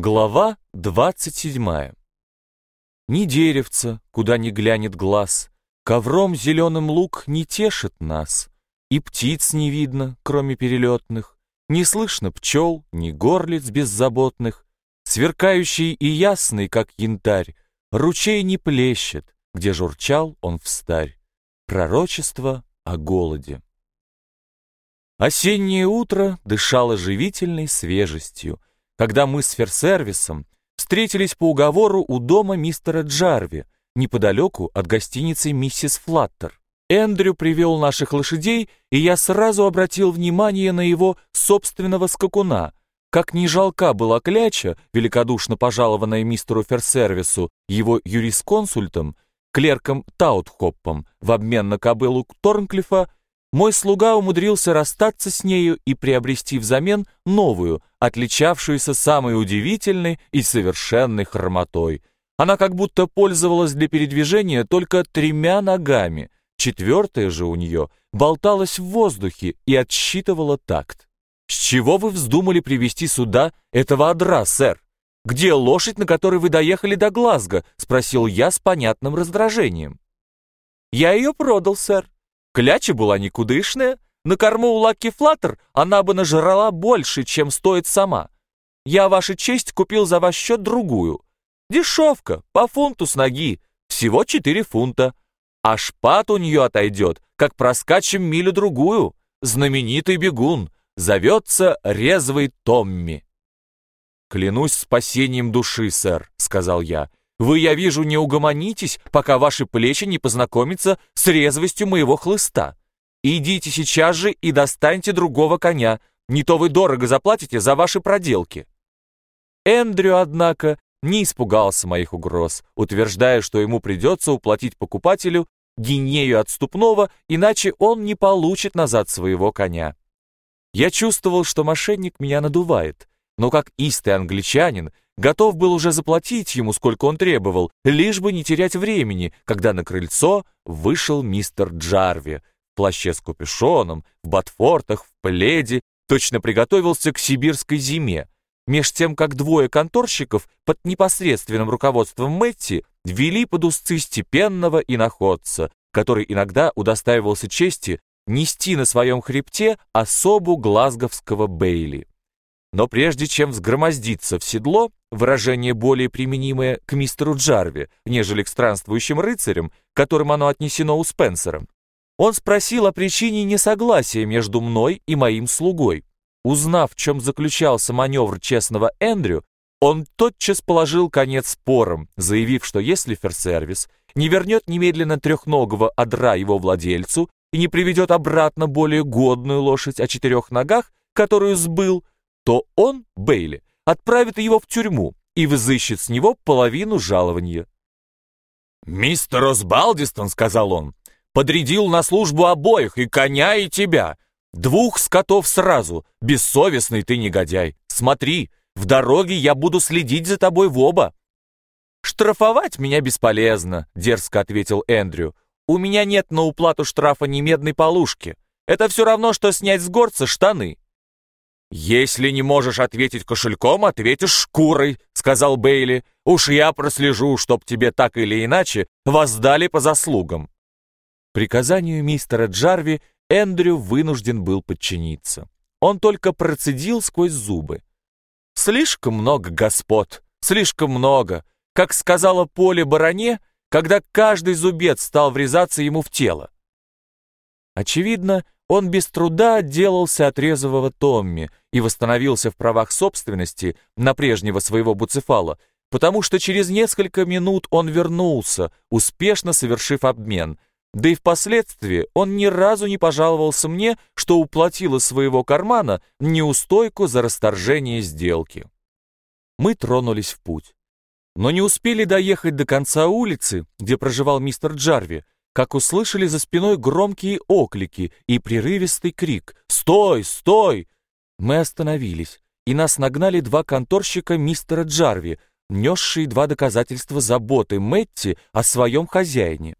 Глава 27 Ни деревца, куда ни глянет глаз, Ковром зеленым луг не тешит нас, И птиц не видно, кроме перелетных, Не слышно пчел, ни горлиц беззаботных, Сверкающий и ясный, как янтарь, Ручей не плещет, где журчал он встарь. Пророчество о голоде. Осеннее утро дышало живительной свежестью, когда мы с ферсервисом встретились по уговору у дома мистера Джарви, неподалеку от гостиницы «Миссис Флаттер». Эндрю привел наших лошадей, и я сразу обратил внимание на его собственного скакуна. Как ни жалка была кляча, великодушно пожалованная мистеру Ферсервису, его юрисконсультом, клерком Таутхоппом, в обмен на кобылу Торнклифа, мой слуга умудрился расстаться с нею и приобрести взамен новую, отличавшуюся самой удивительной и совершенной хромотой. Она как будто пользовалась для передвижения только тремя ногами, четвертая же у нее болталась в воздухе и отсчитывала такт. «С чего вы вздумали привести сюда этого одра, сэр? Где лошадь, на которой вы доехали до Глазго?» — спросил я с понятным раздражением. «Я ее продал, сэр», Кляча была никудышная, на корму у Лаки Флаттер она бы нажрала больше, чем стоит сама. Я, ваша честь, купил за ваш счет другую. Дешевка, по фунту с ноги, всего 4 фунта. А шпат у нее отойдет, как проскачем милю-другую. Знаменитый бегун, зовется резвый Томми. «Клянусь спасением души, сэр», — сказал я, вы, я вижу, не угомонитесь, пока ваши плечи не познакомятся с резвостью моего хлыста. Идите сейчас же и достаньте другого коня, не то вы дорого заплатите за ваши проделки». Эндрю, однако, не испугался моих угроз, утверждая, что ему придется уплатить покупателю гинею отступного, иначе он не получит назад своего коня. Я чувствовал, что мошенник меня надувает, но как истый англичанин готов был уже заплатить ему, сколько он требовал, лишь бы не терять времени, когда на крыльцо вышел мистер Джарви в плаще с капюшоном, в ботфортах, в пледе, точно приготовился к сибирской зиме. Меж тем, как двое конторщиков под непосредственным руководством Мэтти вели под узцы степенного иноходца, который иногда удостаивался чести нести на своем хребте особу глазговского Бейли. Но прежде чем взгромоздиться в седло, выражение более применимое к мистеру Джарви, нежели к странствующим рыцарям, которым оно отнесено у Спенсера, он спросил о причине несогласия между мной и моим слугой. Узнав, в чем заключался маневр честного Эндрю, он тотчас положил конец спорам, заявив, что если ферсервис не вернет немедленно трехногого одра его владельцу и не приведет обратно более годную лошадь о четырех ногах, которую сбыл, то он, Бейли, отправит его в тюрьму и взыщет с него половину жалования. «Мистер Осбалдистон», — сказал он, — «подрядил на службу обоих, и коня, и тебя. Двух скотов сразу, бессовестный ты негодяй. Смотри, в дороге я буду следить за тобой в оба». «Штрафовать меня бесполезно», — дерзко ответил Эндрю. «У меня нет на уплату штрафа ни медной полушки. Это все равно, что снять с горца штаны. «Если не можешь ответить кошельком, ответишь шкурой», — сказал Бейли. «Уж я прослежу, чтоб тебе так или иначе воздали по заслугам». Приказанию мистера Джарви Эндрю вынужден был подчиниться. Он только процедил сквозь зубы. «Слишком много господ, слишком много», как сказала Поле Бароне, когда каждый зубец стал врезаться ему в тело. Очевидно, он без труда отделался от резвого Томми и восстановился в правах собственности на прежнего своего буцефала, потому что через несколько минут он вернулся, успешно совершив обмен. Да и впоследствии он ни разу не пожаловался мне, что уплатил из своего кармана неустойку за расторжение сделки. Мы тронулись в путь. Но не успели доехать до конца улицы, где проживал мистер Джарви, как услышали за спиной громкие оклики и прерывистый крик «Стой! Стой!». Мы остановились, и нас нагнали два конторщика мистера Джарви, несшие два доказательства заботы Мэтти о своем хозяине.